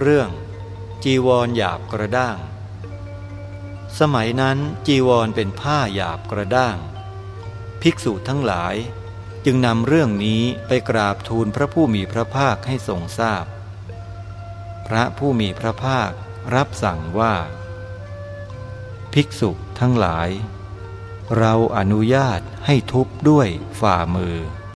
เรื่อง จีวรหยาบกระด้าง สมัยนั้นจีวรเป็นผ้าหยาบกระด้าง ภิกษุทั้งหลายจึงนำเรื่องนี้ไปกราบทูลพระผู้มีพระภาคให้ทรงทราบพพระผู้มีพระภาครับสั่งว่า ภิกษุทั้งหลาย เราอนุญาตให้ทุบด้วยฝ่ามือ